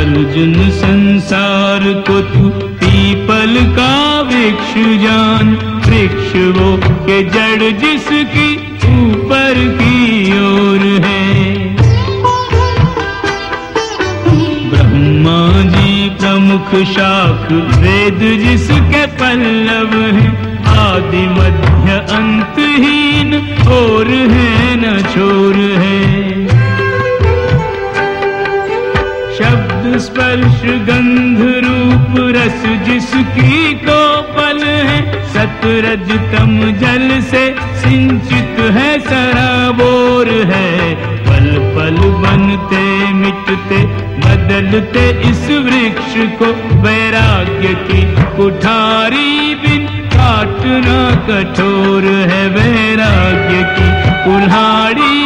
अर्जुन संसार को तू पीपल का वृक्ष जान। वृक्ष वो के जड़ जिसकी ऊपर की ओर है। ब्रह्मा जी प्रमुख शाख वेद जिसके पल्लव है। आदि मध्य अंतहीन और है न छोर स्पर्श गंध रूप रस जिसकी को पल है। सतरज तम जल से सिंचित है, सराबोर है। पल पल बनते, मिटते, बदलते इस वृक्ष को वैराग्य की कुठारी बिन काटना कठोर है, वैराग्य की कुल्हाड़ी